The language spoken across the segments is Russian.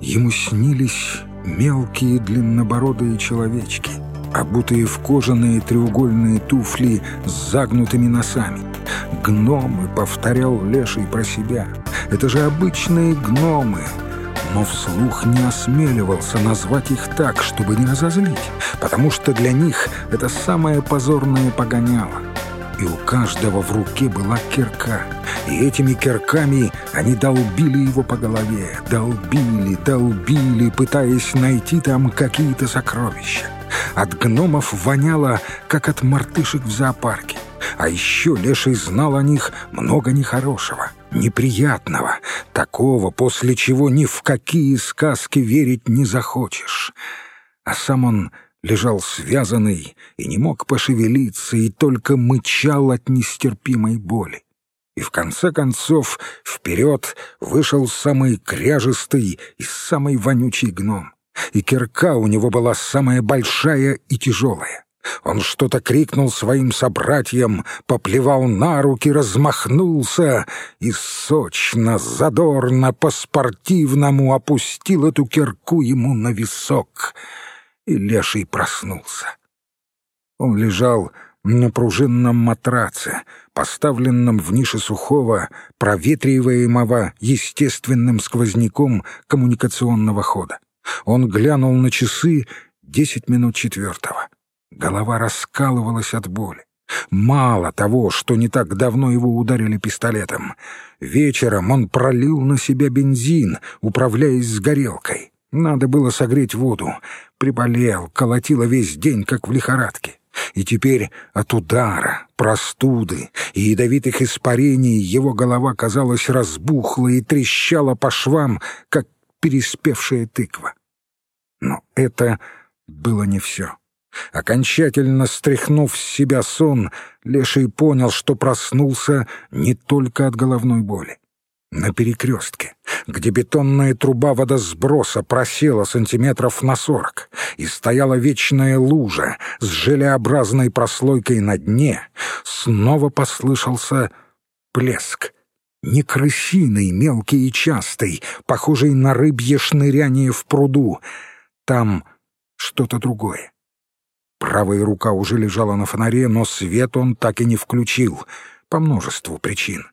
ему снились мелкие длиннобородые человечки, обутые в кожаные треугольные туфли с загнутыми носами. «Гномы», — повторял Леший про себя, — «это же обычные гномы» но вслух не осмеливался назвать их так, чтобы не разозлить, потому что для них это самое позорное погоняло. И у каждого в руке была кирка, и этими кирками они долбили его по голове, долбили, долбили, пытаясь найти там какие-то сокровища. От гномов воняло, как от мартышек в зоопарке. А еще Леший знал о них много нехорошего, неприятного, такого, после чего ни в какие сказки верить не захочешь. А сам он лежал связанный и не мог пошевелиться, и только мычал от нестерпимой боли. И в конце концов вперед вышел самый кряжистый и самый вонючий гном. И кирка у него была самая большая и тяжелая. Он что-то крикнул своим собратьям, поплевал на руки, размахнулся и сочно, задорно, по-спортивному опустил эту кирку ему на висок. И леший проснулся. Он лежал на пружинном матраце, поставленном в нише сухого, проветриваемого естественным сквозняком коммуникационного хода. Он глянул на часы десять минут четвертого. Голова раскалывалась от боли. Мало того, что не так давно его ударили пистолетом. Вечером он пролил на себя бензин, управляясь с горелкой. Надо было согреть воду. Приболел, колотило весь день, как в лихорадке. И теперь от удара, простуды и ядовитых испарений его голова, казалась разбухла и трещала по швам, как переспевшая тыква. Но это было не все. Окончательно стряхнув с себя сон, Леший понял, что проснулся не только от головной боли. На перекрестке, где бетонная труба водосброса просела сантиметров на сорок, и стояла вечная лужа с желеобразной прослойкой на дне, снова послышался плеск. Не крысиный, мелкий и частый, похожий на рыбье шныряние в пруду. Там что-то другое. Правая рука уже лежала на фонаре, но свет он так и не включил, по множеству причин.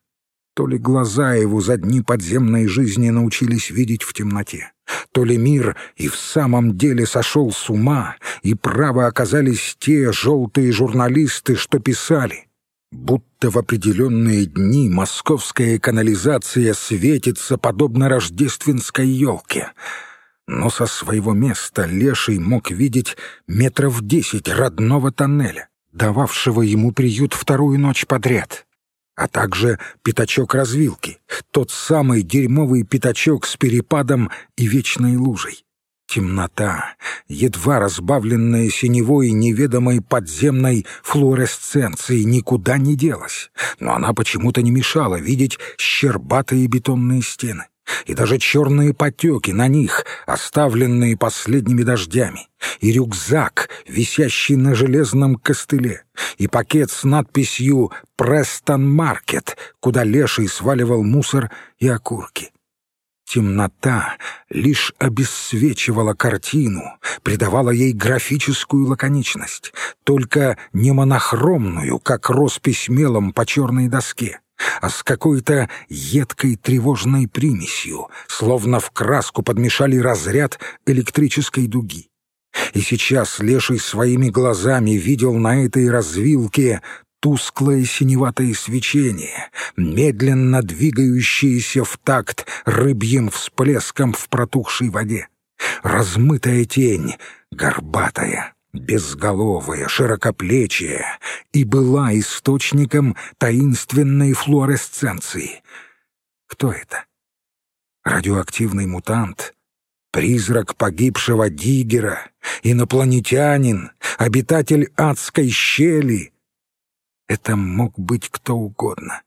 То ли глаза его за дни подземной жизни научились видеть в темноте, то ли мир и в самом деле сошел с ума, и право оказались те желтые журналисты, что писали. Будто в определенные дни московская канализация светится подобно рождественской елке — но со своего места Леший мог видеть метров десять родного тоннеля, дававшего ему приют вторую ночь подряд, а также пятачок развилки, тот самый дерьмовый пятачок с перепадом и вечной лужей. Темнота, едва разбавленная синевой неведомой подземной флуоресценцией, никуда не делась, но она почему-то не мешала видеть щербатые бетонные стены и даже черные потеки на них, оставленные последними дождями, и рюкзак, висящий на железном костыле, и пакет с надписью «Престон Маркет», куда леший сваливал мусор и окурки. Темнота лишь обесцвечивала картину, придавала ей графическую лаконичность, только не монохромную, как роспись мелом по черной доске, а с какой-то едкой тревожной примесью, словно в краску подмешали разряд электрической дуги. И сейчас Леший своими глазами видел на этой развилке тусклое синеватое свечение, медленно двигающееся в такт рыбьим всплеском в протухшей воде. Размытая тень, горбатая, безголовая, широкоплечья, и была источником таинственной флуоресценции. Кто это? Радиоактивный мутант? Призрак погибшего Диггера? Инопланетянин? Обитатель адской щели? Это мог быть кто угодно.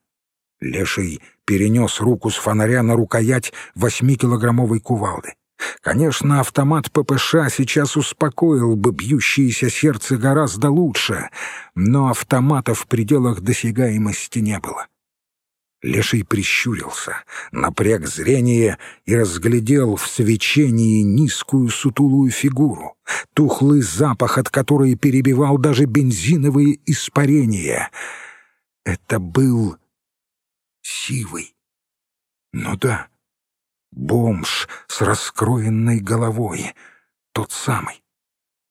Леший перенес руку с фонаря на рукоять восьмикилограммовой кувалды. Конечно, автомат ППШ сейчас успокоил бы бьющееся сердце гораздо лучше, но автомата в пределах досягаемости не было. Леший прищурился, напряг зрение и разглядел в свечении низкую сутулую фигуру, тухлый запах от которой перебивал даже бензиновые испарения. Это был Сивый. Ну да, бомж с раскроенной головой, тот самый.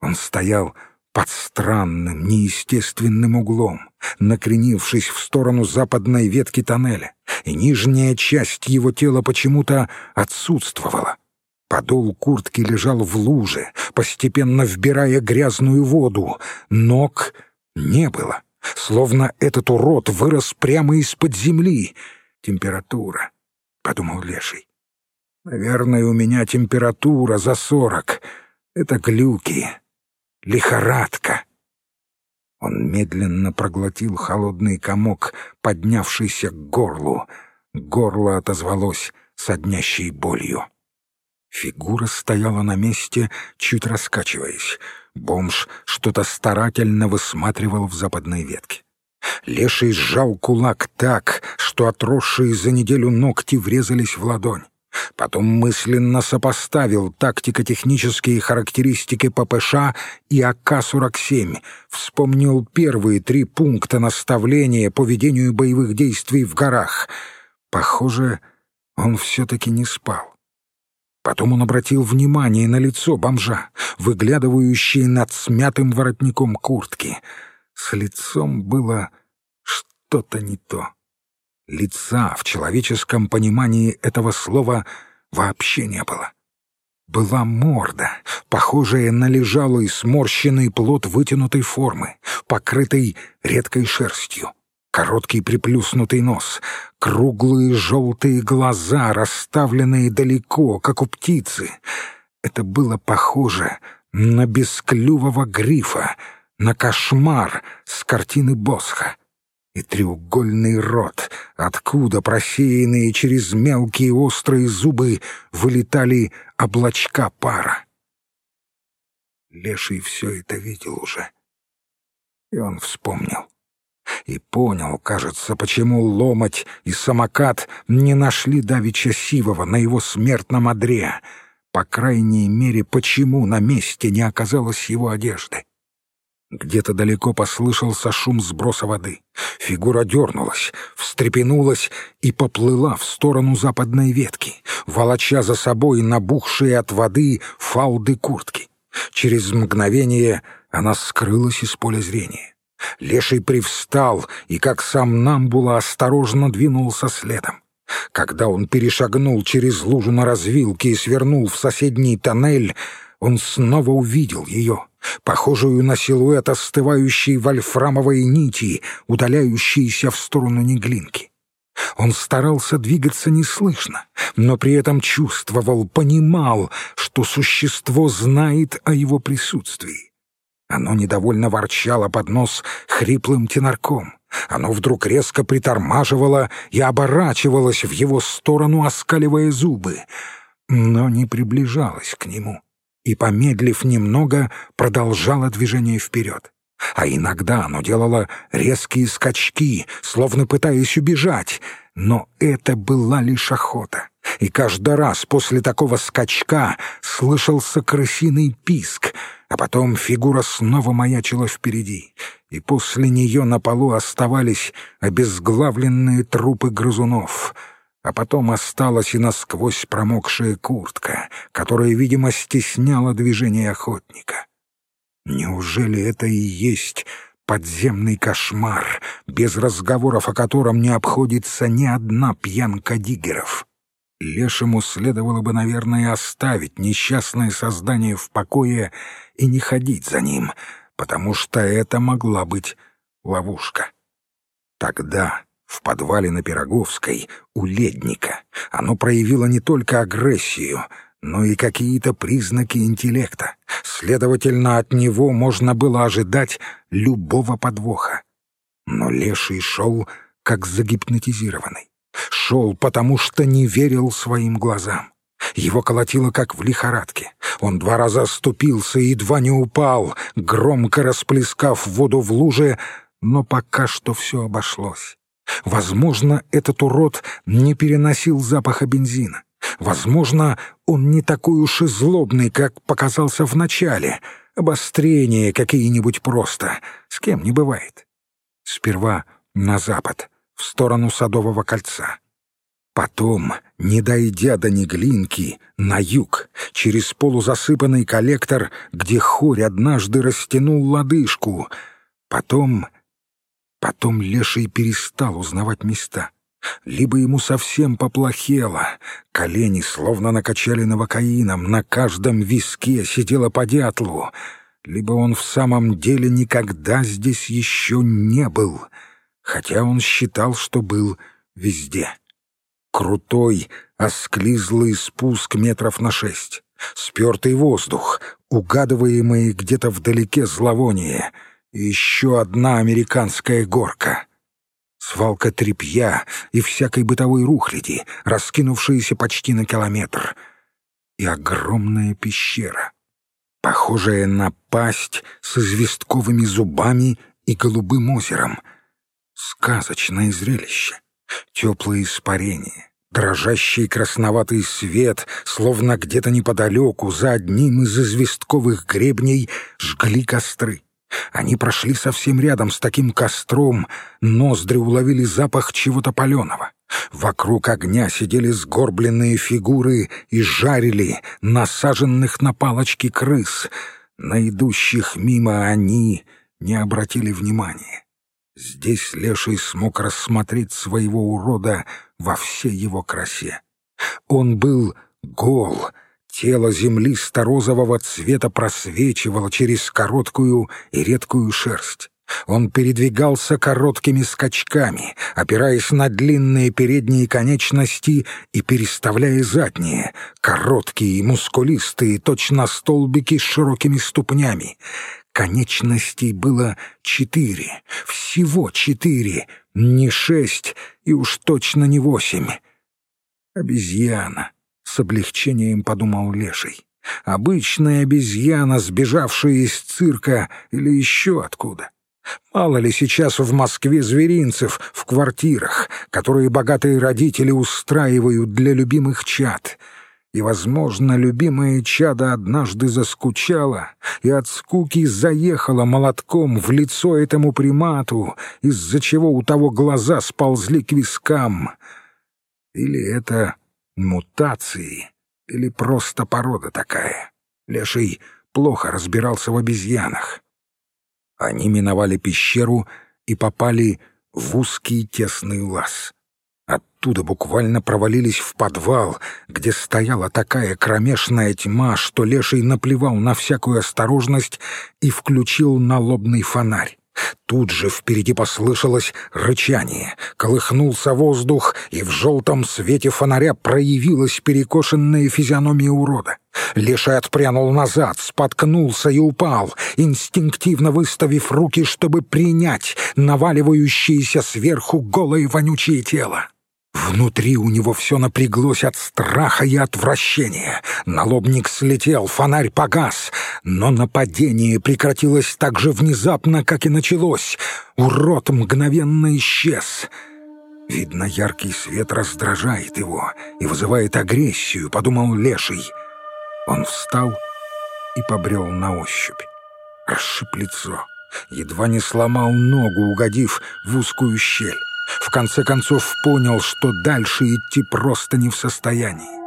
Он стоял под странным, неестественным углом, накренившись в сторону западной ветки тоннеля, и нижняя часть его тела почему-то отсутствовала. Подол куртки лежал в луже, постепенно вбирая грязную воду. Ног не было, словно этот урод вырос прямо из-под земли. Температура, — подумал Леший. Наверное, у меня температура за сорок. Это глюки лихорадка. Он медленно проглотил холодный комок, поднявшийся к горлу. Горло отозвалось соднящей болью. Фигура стояла на месте, чуть раскачиваясь. Бомж что-то старательно высматривал в западной ветке. Леший сжал кулак так, что отросшие за неделю ногти врезались в ладонь. Потом мысленно сопоставил тактико-технические характеристики ППШ и АК-47, вспомнил первые три пункта наставления по ведению боевых действий в горах. Похоже, он все-таки не спал. Потом он обратил внимание на лицо бомжа, выглядывающее над смятым воротником куртки. С лицом было что-то не то. Лица в человеческом понимании этого слова вообще не было. Была морда, похожая на лежалый сморщенный плод вытянутой формы, покрытый редкой шерстью. Короткий приплюснутый нос, круглые желтые глаза, расставленные далеко, как у птицы. Это было похоже на бесклювого грифа, на кошмар с картины Босха и треугольный рот, откуда просеянные через мелкие острые зубы вылетали облачка пара. Леший все это видел уже. И он вспомнил. И понял, кажется, почему ломоть и самокат не нашли Давича Сивова на его смертном одре. По крайней мере, почему на месте не оказалось его одежды. Где-то далеко послышался шум сброса воды. Фигура дернулась, встрепенулась и поплыла в сторону западной ветки, волоча за собой набухшие от воды фалды куртки. Через мгновение она скрылась из поля зрения. Леший привстал и, как сам Намбула, осторожно двинулся следом. Когда он перешагнул через лужу на развилке и свернул в соседний тоннель, он снова увидел ее — похожую на силуэт остывающей вольфрамовой нити, удаляющейся в сторону Неглинки. Он старался двигаться неслышно, но при этом чувствовал, понимал, что существо знает о его присутствии. Оно недовольно ворчало под нос хриплым тенарком. Оно вдруг резко притормаживало и оборачивалось в его сторону, оскаливая зубы, но не приближалось к нему и, помедлив немного, продолжало движение вперед. А иногда оно делало резкие скачки, словно пытаясь убежать, но это была лишь охота. И каждый раз после такого скачка слышался крысиный писк, а потом фигура снова маячила впереди, и после нее на полу оставались обезглавленные трупы грызунов — а потом осталась и насквозь промокшая куртка, которая, видимо, стесняла движение охотника. Неужели это и есть подземный кошмар, без разговоров о котором не обходится ни одна пьянка диггеров? Лешему следовало бы, наверное, оставить несчастное создание в покое и не ходить за ним, потому что это могла быть ловушка. Тогда в подвале на Пироговской, у ледника, оно проявило не только агрессию, но и какие-то признаки интеллекта. Следовательно, от него можно было ожидать любого подвоха. Но Леший шел как загипнотизированный. Шел, потому что не верил своим глазам. Его колотило, как в лихорадке. Он два раза оступился и едва не упал, громко расплескав воду в луже, но пока что все обошлось. Возможно, этот урод не переносил запаха бензина. Возможно, он не такой уж и злобный, как показался вначале. Обострения какие-нибудь просто. С кем не бывает. Сперва на запад, в сторону Садового кольца. Потом, не дойдя до Неглинки, на юг, через полузасыпанный коллектор, где хорь однажды растянул лодыжку. Потом... Потом Леший перестал узнавать места. Либо ему совсем поплохело, колени словно накачали новокаином, на каждом виске сидела по дятлу, либо он в самом деле никогда здесь еще не был, хотя он считал, что был везде. Крутой, осклизлый спуск метров на шесть. Спертый воздух, угадываемый где-то вдалеке зловоние. Еще одна американская горка. Свалка тряпья и всякой бытовой рухляди, раскинувшаяся почти на километр. И огромная пещера, похожая на пасть с известковыми зубами и голубым озером. Сказочное зрелище. Теплое испарение, дрожащий красноватый свет, словно где-то неподалеку, за одним из известковых гребней, жгли костры. Они прошли совсем рядом с таким костром, ноздри уловили запах чего-то паленого. Вокруг огня сидели сгорбленные фигуры и жарили насаженных на палочки крыс. На идущих мимо они не обратили внимания. Здесь Леший смог рассмотреть своего урода во всей его красе. Он был гол, тело землисто-розового цвета просвечивало через короткую и редкую шерсть. Он передвигался короткими скачками, опираясь на длинные передние конечности и переставляя задние, короткие и мускулистые, точно столбики с широкими ступнями. Конечностей было четыре, всего четыре, не шесть и уж точно не восемь. Обезьяна, с облегчением подумал Леший. Обычная обезьяна, сбежавшая из цирка или еще откуда. Мало ли сейчас в Москве зверинцев в квартирах, которые богатые родители устраивают для любимых чад — и, возможно, любимое чадо однажды заскучало и от скуки заехало молотком в лицо этому примату, из-за чего у того глаза сползли к вискам. Или это мутации, или просто порода такая. Леший плохо разбирался в обезьянах. Они миновали пещеру и попали в узкий тесный лаз. Оттуда буквально провалились в подвал, где стояла такая кромешная тьма, что Леший наплевал на всякую осторожность и включил налобный фонарь. Тут же впереди послышалось рычание, колыхнулся воздух, и в желтом свете фонаря проявилась перекошенная физиономия урода. Леший отпрянул назад, споткнулся и упал, инстинктивно выставив руки, чтобы принять наваливающееся сверху голое вонючее тело. Внутри у него все напряглось от страха и отвращения. Налобник слетел, фонарь погас, но нападение прекратилось так же внезапно, как и началось. Урод мгновенно исчез. Видно, яркий свет раздражает его и вызывает агрессию, подумал Леший. Он встал и побрел на ощупь. Расшиб лицо, едва не сломал ногу, угодив в узкую щель. В конце концов понял, что дальше идти просто не в состоянии.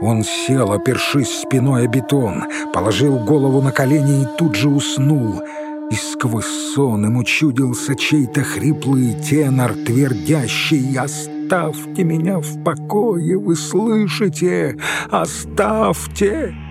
Он сел, опершись спиной о бетон, положил голову на колени и тут же уснул. И сквозь сон ему чудился чей-то хриплый тенор, твердящий «Оставьте меня в покое, вы слышите? Оставьте!»